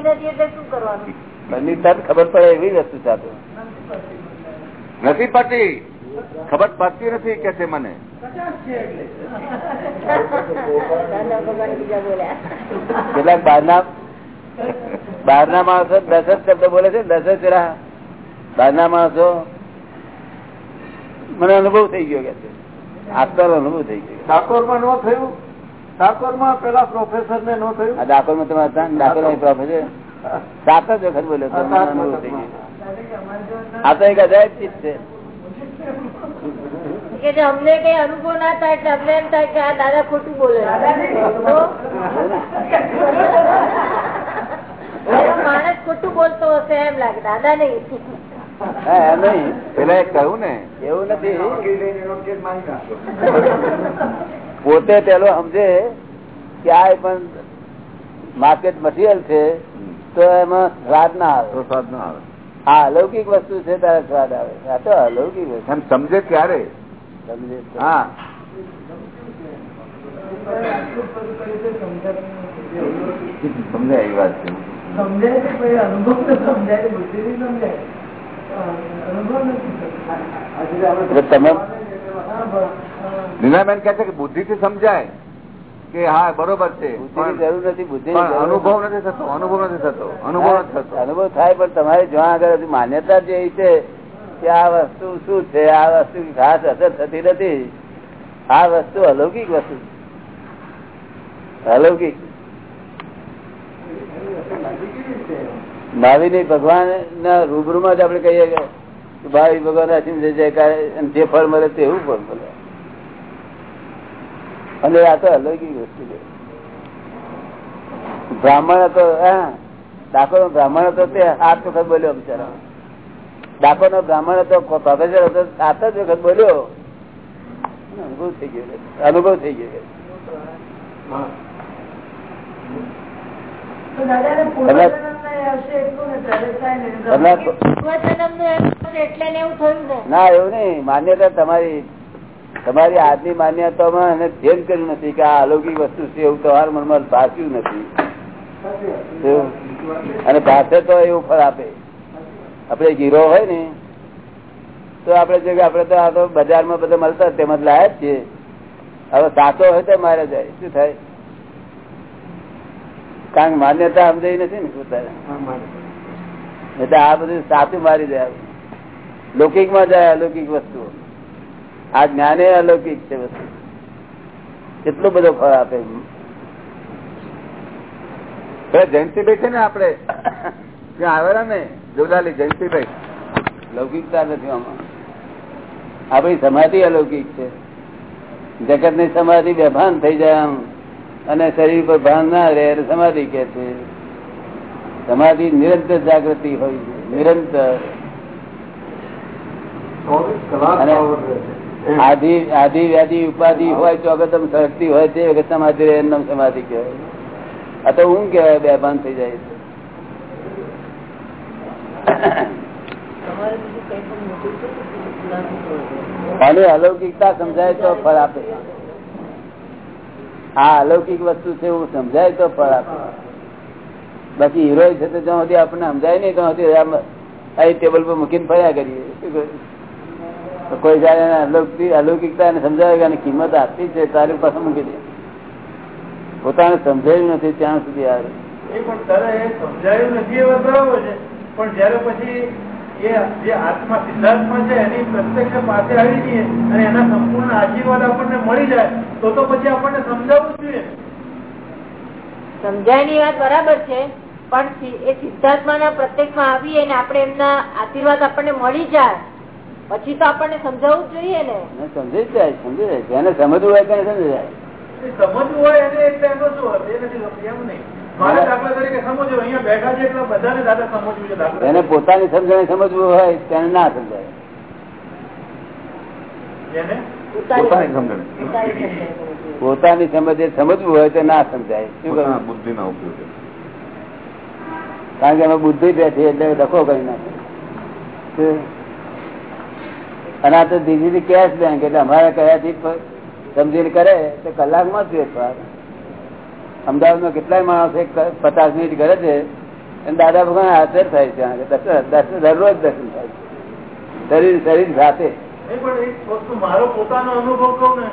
નથી એટલે શું કરવાનું? બંને તરત ખબર પડે એવી વસ્તુ છે નથી પડતી. ખબર પડતી નથી કે છે મને. કેટલાક બહારના બહારના માણસો દસ જ શબ્દ બોલે છે દસ જ બહારના માણસો મને અનુભવ થઈ ગયો કે છે. અનુભવ થઈ ગયો. ડાકોરમાં ન થયું? ડાકોરમાં પેલા પ્રોફેસર ને ન થયું? ડાકોરમાં તમારે ડાકોરમાં પ્રોફેસર. સાત જ વખત બોલ્યો તો મને અનુભવ થઈ ગયો. આ તો એક અજાયબ ચીજ છે. કે અમને કઈ અનુભવ ના થાય એટલે અમને એમ થાય કે આ દાદા ખોટું બોલે. માણસ ખોટું બોલતો હશે એમ લાગે. દાદા નહીં. હા એમ નહીં. પેલા કહ્યું ને. એવું નથી. પોતે પેલો સમજે કે આ પણ માર્કેટ મટીરિયલ છે તો એમાં સ્વાદ ના આવે. સ્વાદ ના આવે. હા અલૌકિક વસ્તુ છે ત્યારે સ્વાદ આવે. આ તો અલૌકિક વસ્તુ. સમજે ક્યારે સમજે હા. સમજાય એ વાત છે. એટલે તમે નીનાબેન કે છે કે બુદ્ધિ થી સમજાય કે હા બરોબર છે. જરૂર નથી બુદ્ધિ અનુભવ નથી. થતો અનુભવ નથી થતો અનુભવ નથી થતો. અનુભવ થાય પણ તમારે જ્યાં આગળ માન્યતા જે છે કે આ વસ્તુ શું છે આ વસ્તુ ખાસ અસર થતી નથી આ વસ્તુ અલૌકિક વસ્તુ છે. અલૌકિક ભાવિની ભગવાન ના રૂબરૂમાં જ આપડે કહીએ કે ભાવિ ભગવાન જયકાર જે ફળ મળે તેવું ફળ મળે. અને આ તો અલૌકિક વસ્તુ છે. બ્રાહ્મણ હતો ડાકોર બ્રાહ્મણ હતો તે આઠ વખત બોલ્યો બિચારા ડાકોર નો બ્રાહ્મણ હતો પ્રોફેસર હતો, સાત જ વખત બોલ્યો. અનુભવ થઈ ગયો અનુભવ થઈ ગયો ને એવું નઈ માન્યતા તમારી. તમારી આજની માન્યતામાં એને ચેન્જ કર્યું નથી કે આ અલૌકિક વસ્તુ છે એવું તમારા મનમાં ભાસ્યું નથી. અને ભાષે તો એવું ફળ આપે. આપડે હીરો હોય ને તો આપડે જો આપડે તો આ તો બજારમાં બધા મળતા તેમજ લાયા જ છીએ. હવે સાચો હોય તો મારે જાય. શું થાય? કારણ કે માન્યતા સમજાઈ નથી ને પોતાને. એટલે આ બધું સાચું મારી દે લૌકિકમાં જાય અલૌકિક વસ્તુ આ જ્ઞાને અલૌકિક છે વસ્તુ. કેટલો બધો ફળ આપે જયંતિભાઈ છે ને આપડે ત્યાં આવેલા ને જોડાલી જયંતિભાઈ. લૌકિકતા નથી આમાં. આપણી સમાધિ અલૌકિક છે. જગતની સમાધિ બેભાન થઈ જાય આમ. અને શરીર પર ભાન ના રહે સમાધિ કે છે. સમાધિ નિરંતર જાગૃતિ હોય છે નિરંતર. આધિ આધિ વ્યાધિ ઉપાધિ હોય તો અગર હોય તે વખત સમાધિ રહે એનું સમાધિ કહેવાય. આ તો ઊંઘ કહેવાય બેભાન થઈ જાય છે. અલૌકિકતા સમજાય તો ફળ આપે. આ અલૌકિક વસ્તુ છે એવું સમજાય તો ફળ આપે. બાકી હીરો છે તો જ્યાં સુધી આપણને સમજાય નહીં, ત્યાં સુધી અહીં ટેબલ પર મૂકીને ફર્યા કરીએ. કોઈ જાય એને અલૌકિક, અલૌકિકતા એને સમજાવે કે કિંમત આપતી છે, તારી પાસે મૂકી દે. પોતાને સમજાયું નથી, ત્યાં સુધી આવે પણ તારે સમજાયું નથી એ બરાબર છે. પણ જયારે પછી જે આત્મા સિદ્ધાર્થમાં છે, એની પ્રત્યક્ષ પાસે આવી જઈએ અને એના સંપૂર્ણ આશીર્વાદ આપણને મળી જાય તો તો પછી આપણને સમજાવવું જોઈએ. સમજાયની વાત બરાબર છે પણ એ સિદ્ધાર્થમાં પ્રત્યેકમાં આવીએ ને આપણે એમના આશીર્વાદ આપણને મળી જાય પછી તો આપણને સમજાવવું જ જોઈએ ને. ને સમજી જાય સમજી જાય. જેને સમજવું હોય તેને સમજી જાય. સમજવું હોય એને એટલે એનો શું એ નથી સમજ- નહીં. મારે દાખલા તરીકે સમજો અહીંયા બેઠા છે એટલે બધાને દાદા સમજવું છે દાખલા. એને પોતાની સમજણ સમજવું હોય તેને ના સમજાય. પોતાની સમજણ. પોતાની. સમજે સમજવું હોય તો ના સમજાય. શું બુદ્ધિ ના ઉપયોગ. કારણ કે અમે બુદ્ધિ બેઠી એટલે ડખો કરી નાખે અને આ તો દીદી કેશ બેંક એટલે અમારા કયાથી સમજીને કરે તો કલાકમાં જ ફેરફાર અમદાવાદમાં કેટલાય માણસો એક પચાસ મિનિટ કરે છે અને દાદા ભગવાન હાજર થાય છે. દર્શન- દરરોજ દર્શન થાય છે. શરીર શરીર સાથે નહીં પણ એક વસ્તુ મારો પોતાનો અનુભવ કહું ને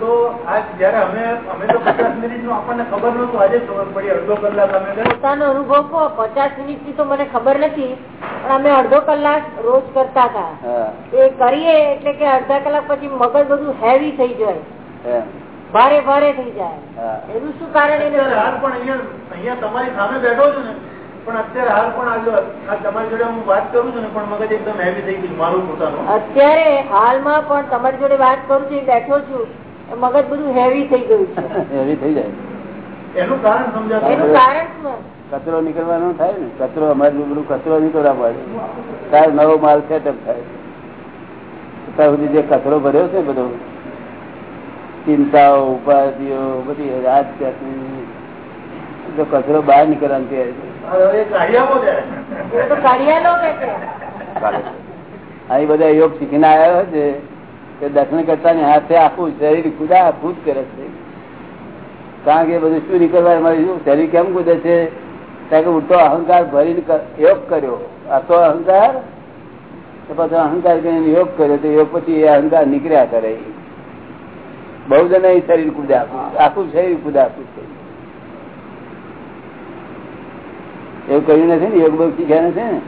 તો આજ જયારે અમે અમે તો પચાસ મિનિટનું આપણને ખબર નતું આજે ખબર પડી અડધો કલાક અમે પોતાનો અનુભવ કહો પચાસ મિનિટની તો મને ખબર નથી પણ અમે અડધો કલાક રોજ કરતા હતા. એ કરીએ એટલે કે અડધા કલાક પછી મગજ બધું હેવી થઈ જાય. ભારે ભારે થઈ જાય. એનું શું કારણ? પણ અહિયાં અહીંયા તમારી સામે બેઠો છું ને પણ અત્યારે હાલ પણ આવ્યો તમારી જોડે હું વાત કરું છું ને પણ મગજ એકદમ હેવી થઈ ગયું મારું પોતાનું. અત્યારે હાલમાં પણ તમારી જોડે વાત કરું છું બેઠો છું મગજ બધું હેવી થઈ ગયું છે. એવી થઈ જાય. એનું કારણ સમજાતું એનું કારણ શું? કચરો નીકળવાનો થાય ને કચરો અમારે બધું કચરો નીકળવા પડે. ત્યારે નવો માલ સેટઅપ થાય. ત્યાં સુધી જે કચરો ભર્યો છે બધો ચિંતાઓ ઉપાધિઓ બધી રાત જો કચરો બહાર નીકળવાની તૈયારી અહીં બધા યોગ શીખીને આવ્યો છે કે દર્શન કરતા ની હાથે આખું શરીર કુદા કૂદ કરે છે. કારણ કે બધું શું નીકળવા મળે શરીર કેમ કૂદે છે? કારણ કે ઉલટો અહંકાર ભરીને યોગ કર્યો. આ તો અહંકાર? પાછો અહંકાર કરીને યોગ કર્યો તો યોગ પછી એ અહંકાર નીકળ્યા કરે. બહુ જણા એ શરીર કુદા આખું આખું શરીર કૂદે આખું શરીર એવું કર્યું નથી ને? યોગ બોગ શીખ્યા નથી ને?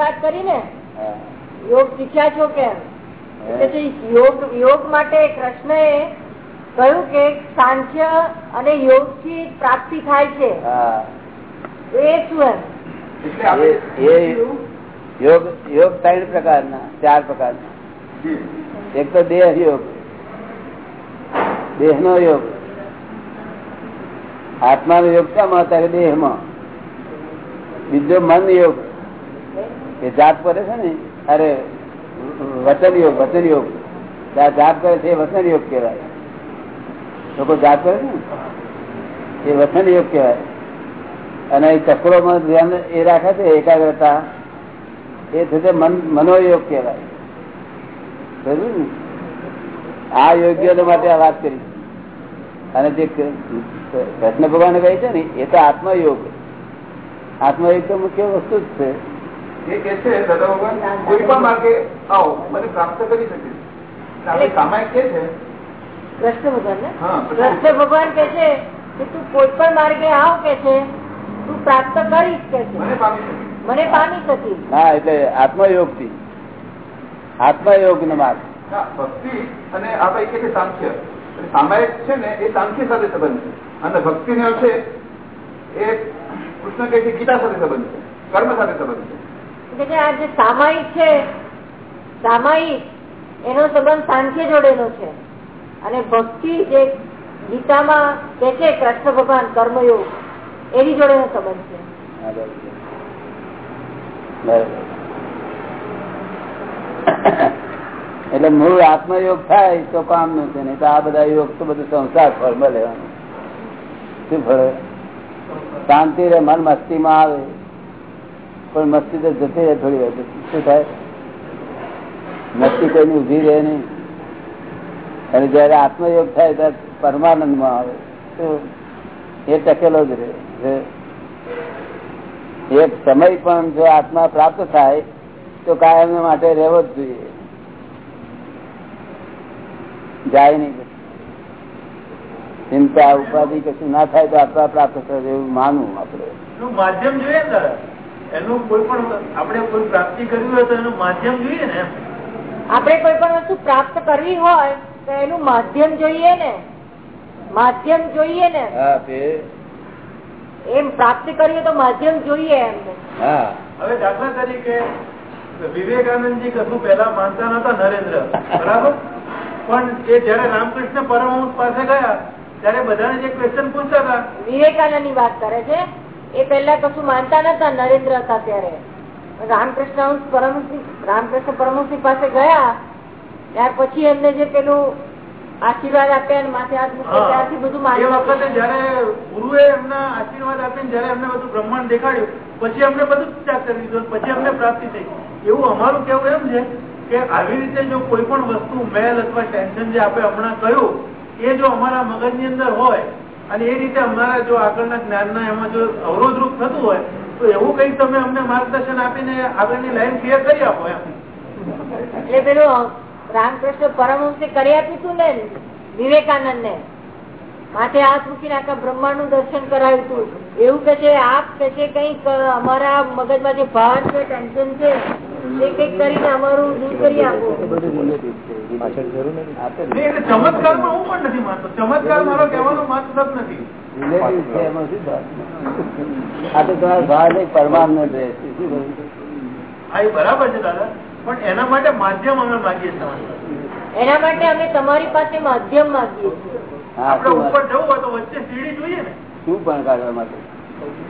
વાત કરી યોગ શીખ્યા છો કેમ યોગ યોગ માટે કૃષ્ણએ કહ્યું કે સાંખ્ય અને યોગથી પ્રાપ્તિ થાય છે. એ શું યોગ યોગ ત્રણ પ્રકારના ચાર પ્રકારના. એક તો દેહ યોગ. દેહ નો યોગ. આત્માનો યોગ શામાં અત્યારે દેહમાં. બીજો મન યોગ. એ જાત કરે છે ને, અરે, વચન યોગ વચન યોગ. જાત કરે છે એ વચન યોગ કહેવાય. લોકો જાત કરે છે ને, એ વચન યોગ કહેવાય. અને એ ચક્રોમાં ધ્યાન એ રાખે છે એકાગ્રતા. એ થશે મન, મનોયોગ કહેવાય. ને આ યોગ્ય માટે આ વાત કરી. અને જે કૃષ્ણ ભગવાન કહે છે ને એ તો આત્મયોગ. આત્મયોગ તો મુખ્ય વસ્તુ જ છે. એ કે છે દાદા ભગવાન કોઈ પણ માર્ગે આવો મને પ્રાપ્ત કરી શકે. આપણે સામાયિક કે છે. કૃષ્ણ ભગવાન કૃષ્ણ ભગવાન. કે છે કે તું કોઈ પણ માર્ગે આવ કે છે તું પ્રાપ્ત કરીશ કે છે. મને પામી શકે. મને પામી શકીશ હા એટલે આત્મયોગથી આત્મયોગ નો માર્ગ ભક્તિ અને આ પૈકી છે સાંખ્ય સામાયિક છે ને એ સાંખ્ય સાથે સંબંધ છે. અને ભક્તિ નો છે એ કૃષ્ણ કહે છે ગીતા સાથે સંબંધ છે કર્મ સાથે સંબંધ છે. કે આ જે સામાયિક છે સામાયિક એનો સંબંધ સાંખ્ય જોડેલો છે. અને ભક્તિ જે ગીતામાં કે છે કૃષ્ણ ભગવાન કર્મયોગ એની જોડેનો સંબંધ છે. બરાબર. એટલે મૂળ આત્મયોગ થાય તો કામનું છે, નહીં તો આ બધા યોગ તો બધું સંસાર ફળમાં લેવાનું. શું ફળે? શાંતિ રે મન મસ્તી માં આવે. પણ મસ્તી તો જતી રહે થોડી વાર શું થાય? મસ્તી કોઈની ઊભી રહે નહીં. અને જયારે આત્મયોગ થાય ત્યારે પરમાનંદમાં આવે. તો એ ટકેલો જ રહે. એક સમય પણ જો આત્મા પ્રાપ્ત થાય તો કાયમ માટે રહેવો જ જોઈએ. જાય નહીં ચિંતા ઉપાધિ કશું ના થાય તો આપણા પ્રાપ્ત થશે એવું માનવું આપણે. માધ્યમ જોઈએ ને એનું કોઈ પણ આપણે કોઈ પ્રાપ્તિ કરવી હોય તો એનું માધ્યમ જોઈએ ને આપણે કોઈ પણ વસ્તુ પ્રાપ્ત કરવી હોય તો એનું માધ્યમ જોઈએ ને. માધ્યમ જોઈએ ને. હા તે. એમ પ્રાપ્તિ કરીએ તો માધ્યમ જોઈએ એમ હા. હવે દાખલા તરીકે વિવેકાનંદજી કશું પહેલા માનતા નતા નરેન્દ્ર. બરાબર? પણ એ જયારે રામકૃષ્ણ પરમહંસ પાસે ગયા, ત્યારે બધાને જે ક્વેશ્ચન પૂછતા હતા વિવેકાનંદ વાત કરે છે? એ પહેલા કશું માનતા નતા નરેન્દ્ર હતા ત્યારે. રામકૃષ્ણ પરમહંસ રામકૃષ્ણ પરમહંસ પાસે ગયા, ત્યાર પછી એમને જે પેલું આશીર્વાદ આપ્યા અને માથે હાથ મૂકે ત્યારથી બધું એ વખતે જયારે ગુરુએ એમના આશીર્વાદ આપીને જયારે એમને બધું બ્રહ્માંડ દેખાડ્યું પછી અમને બધું ત્યાગ કરી દીધું પછી અમને પ્રાપ્તિ થઈ. એવું અમારું કેવું એમ છે કે આવી રીતે જો કોઈ પણ વસ્તુ મેલ અથવા ટેન્શન જે આપણે હમણાં કહ્યું એ જો અમારા મગજની અંદર હોય અને એ રીતે અમારા જો આગળના જ્ઞાનના એમાં જો અવરોધરૂપ થતું હોય તો એવું કઈ તમે અમને માર્ગદર્શન આપીને આગળની લાઈન ક્લિયર કરી આપો એમ. એટલે પેલું રામકૃષ્ણ પરમહંસે કરી આપ્યું હતું ને વિવેકાનંદ ને માથે હાથ મૂકીને આખા બ્રહ્માંડનું દર્શન કરાવ્યું હતું એવું કે છે આપ કે છે કંઈક અમારા મગજમાં જે ભાર છે ટેન્શન છે તે કંઈક કરીને અમારું દૂર કરી આપો. નહીં, હું પણ નથી માનતો. ચમત્કાર મારો કહેવાનો મતલબ નથી. Relative છે એમાં શું વાત? આ તો તમારા ભાવ નહીં પરમાનંદ રહે બરાબર છે દાદા. પણ એના માટે માધ્યમ અમે માગીએ છીએ. એના માટે અમે તમારી પાસે માધ્યમ માંગીએ છીએ. આપણે ઉપર જવું હોય તો વચ્ચે સીડી જોઈએ ને. શું પણ કાઢવા માટે?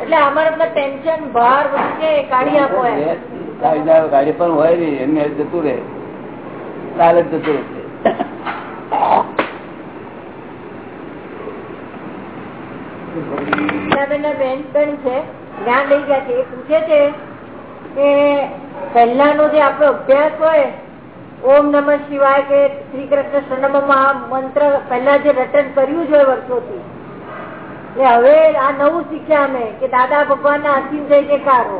એટલે અમારા બધા ટેન્શન ભાર વચ્ચે કાઢી આપો એમ. ગાડી પણ હોય નહીં એમને જતું રહે. કાલે જતું રહેશે. બેન પણ છે. જ્ઞાન લઈ ગયા છે. એ પૂછે છે કે પહેલાનો જે આપણો અભ્યાસ હોય ઓમ નમઃ શિવાય કે શ્રી કૃષ્ણ શરણમ મંત્ર પહેલા જે રટન કર્યું જ હોય વર્ષોથી એટલે હવે આ નવું શીખ્યા અમે કે દાદા ભગવાન ના અસીમ જય જયકારો.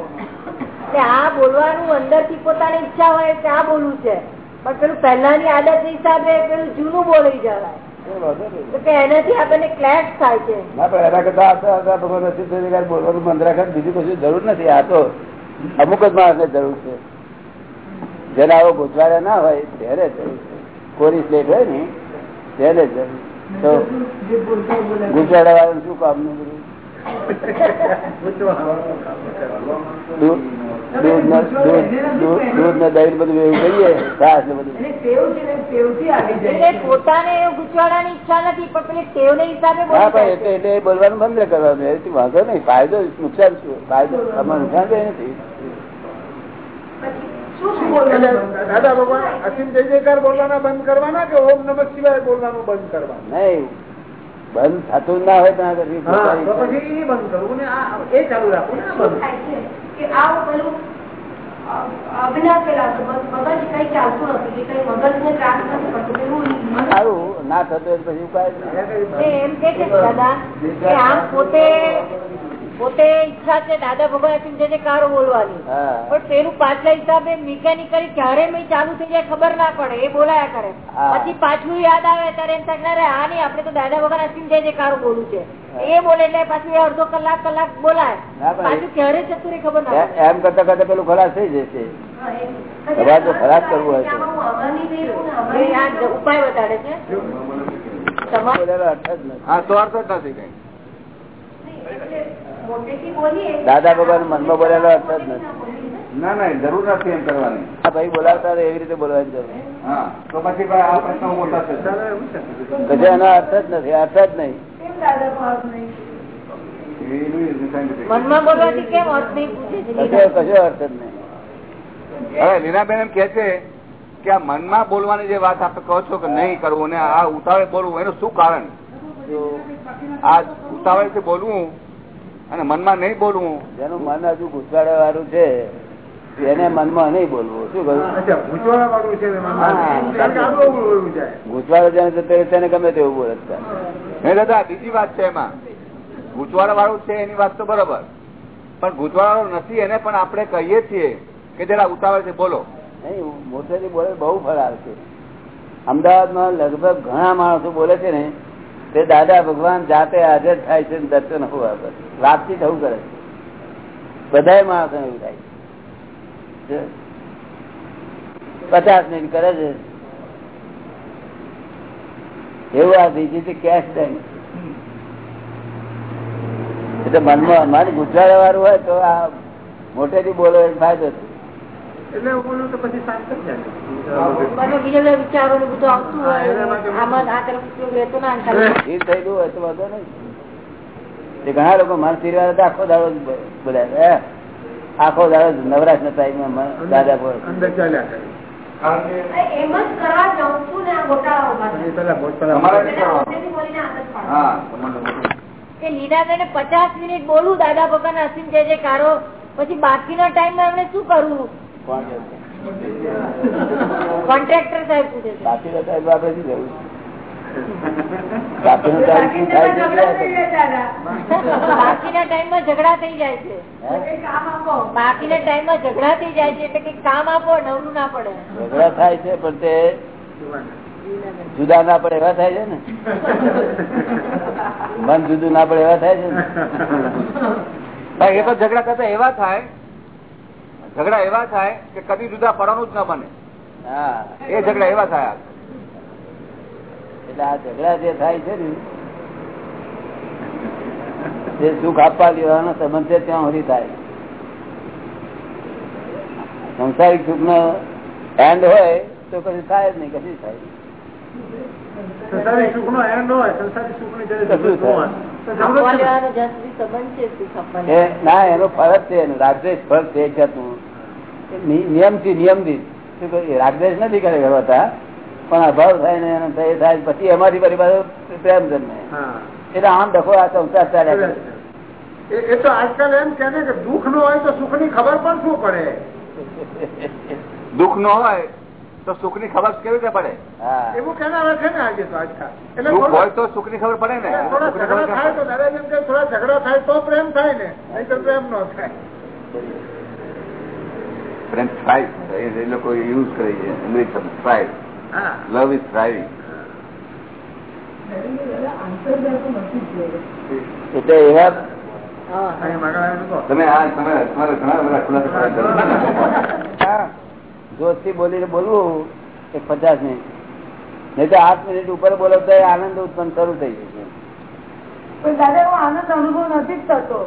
એટલે આ બોલવાનું અંદરથી પોતાની ઈચ્છા હોય કે આ બોલવું છે. પણ પેલું પહેલાની આદત હિસાબે પેલું જૂનું બોલી જવાય. કે એનાથી આપણને ક્લેશ થાય છે. ના પણ એના કરતા ભગવાન બોલવાનું રાખે બીજું કશું જરૂર નથી. આ તો અમુક જ માણસને જરૂર છે. જેને આવો ગુજવાડા ના હોય ત્યારે છે. કોરી સ્લેટ હોય ને ત્યારે જરૂર તો ગુજવાડા વાળું શું કામ? નું બધું? દૂધ ને દહીં બધું એવું કરીએ છાશ ને બધું. પોતાને ગુચવાડાની ઈચ્છા નથી પણ પેલી હિસાબે હા બોલી એટલે એટલે બોલવાનું બંધ કરવાનું એથી વાંધો નહીં ફાયદો નુકસાન શું? ફાયદો આમાં નુકસાન કઈ નથી દાદા ભગવાન અસીમ જય જયકાર બોલવાના બંધ કરવાના કે ઓમ નમઃ શિવાય બોલવાનું બંધ કરવાનું? નહીં બંધ થતું ના હોય ત્યાં પછી બંધ કરવું ને એ ચાલુ રાખવું ને આ બંધ. થાય છે? કે આ પેલું ને થતું પછી ઉપાય એમ કે દાદા કે આમ પોતે પોતે ઈચ્છા છે દાદા ભગવાન જે કારો બોલવાની. પણ પેલું પાછલા હિસાબે મિકેનિકલી ક્યારે મેં ચાલુ થઈ જાય ખબર ના પડે એ બોલાયા કરે. પછી પાછું યાદ આવે ત્યારે એમ થાય નહીં આપડે તો દાદા ભગવાન અસીમ જે જયકારો બોલવું છે. એ બોલે એટલે પાછું અડધો કલાક કલાક બોલાય. પાછું ક્યારે જતું ખબર ના એમ કરતા કરતા પેલું ખલાસ થઈ જશે. ખરાબ કરવું હોય ઉપાય બતાડે છે. હા તો અર્થ જ નથી કઈ દાદા ભગવાન મનમાં બોલેલો અર્થ જ નથી. ના ના જરૂર નથી એમ કરવાની. આ ભાઈ બોલાવતા એવી રીતે બોલવાની જરૂર હા તો પછી આ પ્રશ્ન મોટા છે. એનો અર્થ જ નથી અર્થ જ નહીં. મનમાં બોલવાથી કેમ અર્થ નહીં પૂછે છે? કશો કશો અર્થ જ નહીં. હવે લીનાબેન એમ કે છે કે આ મનમાં બોલવાની જે વાત આપણે કહો છો કે નહીં કરવું ને આ ઉતાવળે બોલવું એનું શું કારણ? જો આ ઉતાવળે બોલવું અને મનમાં નહીં બોલવું. જેનું મન હજુ ગુસવાડા વાળું છે એને મનમાં નહીં બોલવું. શું કહ્યું? તેને ગમે તેવું બોલે. દાદા બીજી વાત છે એમાં. ગૂંચવાડા વાળું છે એની વાત તો બરોબર. પણ ગૂંચવાડા વાળું નથી એને પણ આપણે કહીએ છીએ કે જરા ઉતાવળ છે બોલો. નહીં મોટેથી બોલે બહુ ફરાર છે. અમદાવાદમાં લગભગ ઘણા માણસો બોલે છે ને તે દાદા ભગવાન જાતે હાજર થાય છે દર્શન હોવા વાતચીત એવું કરે છે. બધા માણસો એવું થાય છે. પચાસ મિનિટ કરે છે. એવું આ બીજી કેશ બેંક એટલે મનમાં, મારી ગુજરાત વાળું હોય તો આ મોટેથી બોલો ફાયદો છે. એટલે હું બોલું તો પછી શાંત થઈ જાય. બીજા બધા વિચારો ને બધું આવતું હોય આમાં આ તરફ રહેતો ના સ્થિર થયેલું હોય તો વાંધો નહીં. તે ઘણા લોકો મન સ્થિર વાળા આખો દાડો બધા આખો દાડો નવરાશ ના ટાઈમમાં મન દાદા અંદર ચાલ્યા લીનાબેને પચાસ મિનિટ બોલું દાદા ભગવાન અસીમ જય જય કારો પછી બાકીના ટાઈમમાં એમને શું કરવું? કોન્ટ્રાક્ટર સાહેબ પૂછે છે. બાકી આપણે શું? બાકીનો ટાઈમમાં ઝઘડા થઈ જાય છે. હે? બાકીના ટાઈમમાં ઝઘડા થઈ જાય છે એટલે કે કામ આપો નવરું ના પડે. ઝઘડા થાય છે પણ તે જુદા ના પડે એવા થાય છે ને? મન જુદું ના પડે એવા થાય છે ને? ભાઈ, એ તો ઝઘડા કરતા એવા થાય ઝઘડા એવા થાય કે કદી જુદા પડવાનું જ ન બને. એ ઝઘડા એવા થાય એટલે આ ઝઘડા જે થાય છે ને જે સુખ આપવા લેવાનો સંબંધ છે ત્યાં સુધી થાય. સંસારિક સુખ નો એન્ડ હોય તો કદી થાય જ નહીં કદી થાય. સંસારી સુખ નો એન્ડ હોય સંસારી સુખ એનો ફરજ છે રાગદ્વેષ ફળ છે એક જાતનું એ નિ- નિયમથી નિયમથી. શું કહ્યું? એ રાગદ્વેષ નથી કરે હતા પણ અભાવ થાય ને એનો થાય થાય પછી અમારી પરિવાર પ્રેમ જન્મે. એટલે આમ ડખો આ સંસાર ચાલ્યા એ એ તો આજકાલ એમ કે છે કે દુઃખ નો હોય તો સુખની ખબર પણ શું પડે? દુઃખ નો હોય તો સુખની ખબર કેવી રીતે પડે? એવું કેનારા છે ને આજે તો આજકાલ. એટલે હોય તો સુખની ખબર પડે ને. થોડા ઝઘડા થાય તો દાદા જેમ કે થોડા ઝઘડા થાય તો પ્રેમ થાય ને નહીં તો પ્રેમ નો થાય. ફ્રેન્ચ ફ્રાઈઝ એ લોકો યુઝ કરે છે. ઇંગ્લિશ શબ્દ ફ્રાઈઝ લવ ઇઝ એટલે થી બોલીને બોલવું એક પચાસ મિનિટ. નહીં તો આઠ મિનિટ ઉપર બોલો તો આનંદ ઉત્પન્ન શરૂ થઈ જશે. પણ દાદા એવો આનંદ અનુભવ નથી જ થતો.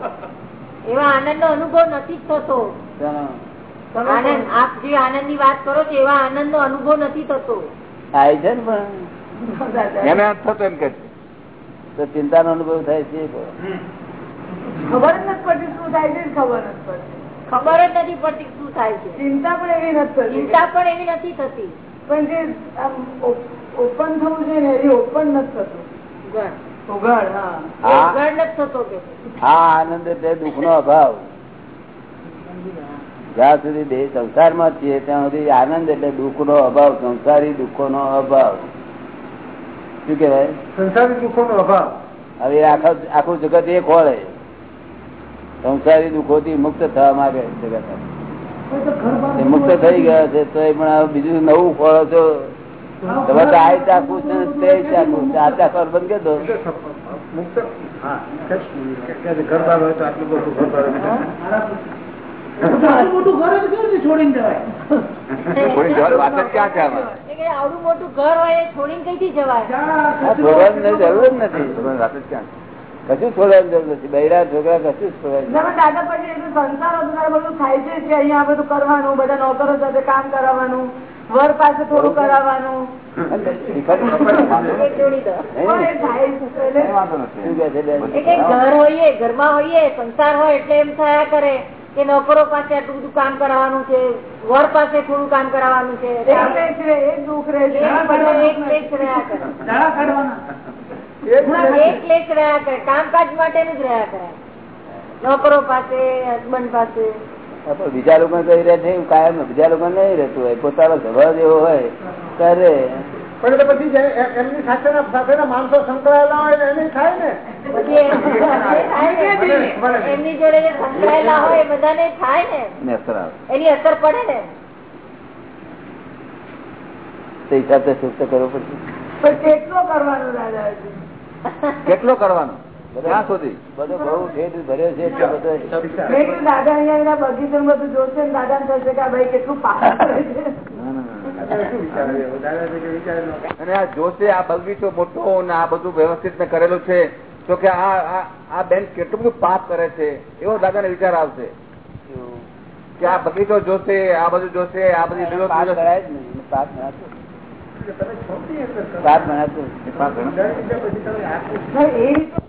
એવા આનંદ નો અનુભવ નથી જ થતો. આનંદ આપ જે આનંદની વાત કરો છો એવા આનંદ નો અનુભવ નથી થતો. થાય છે ને પણ. એને થતો એમ કે તો ચિંતા નો અનુભવ થાય છે ખબર જ નથી પડતી શું થાય છે ખબર પડતી. ખબર જ નથી પડતી શું થાય છે. ચિંતા પણ એવી નથી ચિંતા પણ એવી નથી થતી. પણ જે ઓપન થવું છે ને એ ઓપન નથી થતું. આનંદ એટલે દુઃખ નો અભાવ. જ્યાં સુધી દેહ સંસારમાં છીએ ત્યાં સુધી આનંદ એટલે દુઃખ નો અભાવ સંસારી દુઃખો નો અભાવ. શું કેવાય સંસારી દુઃખો નો અભાવ. હવે આખા આખું જગત એક હોય. સંસારી દુઃખો થી મુક્ત થવા માંગે જગત. એ મુક્ત થઈ ગયા છે તો એ પણ બીજું નવું ફળો છો તમે તો આ ચાકું છે તે ચાકું છે આ ચાખવા બંધ કે દો. મુક્ત હા ઘર બાર હોય તો આટલું બધું ઘર બાર છોડીને જવાની વાત જ ક્યાં છે આમાં? આવડું મોટું ઘર હોય છોડીને કઈથી જવાય? છોડવાની જરૂર જ નથી. વાત જ ક્યાં કશું છોડવાની જરૂર નથી. બૈરા છોકરા કશું છોડવાની દાદા પછી એટલું સંસાર બધું થાય છે કે અહીંયા બધું કરવાનું બધા નોકરો સાથે કામ કરાવવાનું વર પાસે થોડું કરાવવાનું. ઘર હોઈએ ઘરમાં હોઈએ સંસાર હોય એટલે એમ થયા કરે. કે નોકરો પાસે આટલું બધું કામ કરાવવાનું છે વર પાસે થોડું કામ કરાવવાનું છે. એક રહ્યા કરે. રહ્યા કામકાજ માટેનું જ રહ્યા કરે. નોકરો પાસે હસબન્ડ પાસે. બીજા લોકો કઈ રહે છે કાયમ બીજા લોકો નહીં રહેતું હોય. પોતાનો સ્વભાવ જેવો હોય ત્યારે પણ એટલે પછી એમની સાથે સાથે માણસો સંકળાયેલા હોય એને થાય ને. એમની જોડે સંકળાયેલા હોય બધાને થાય ને? અસર એની અસર પડે ને? તે હિસાબે સુસ્ત કરવો પડશે. પણ કેટલો કરવાનો કેટલો કરવાનો? ક્યાં સુધી? બધો બહુ ઠેઠ ભર્યો છે દાદા અહીંયા એના બગીચા બધું જોશે ને દાદા થશે કે આ ભાઈ કેટલું પાછું અને આ જોશે આ બગીચો મોટો ને આ બધું વ્યવસ્થિત કરેલું છે. તો કે આ આ- આ બેન કેટલું બધું પાપ કરે છે એવો દાદા વિચાર આવશે. કે આ બગીચો જોશે આ બધું જોશે આ બધી પાપ જ પાપ ગણાતું.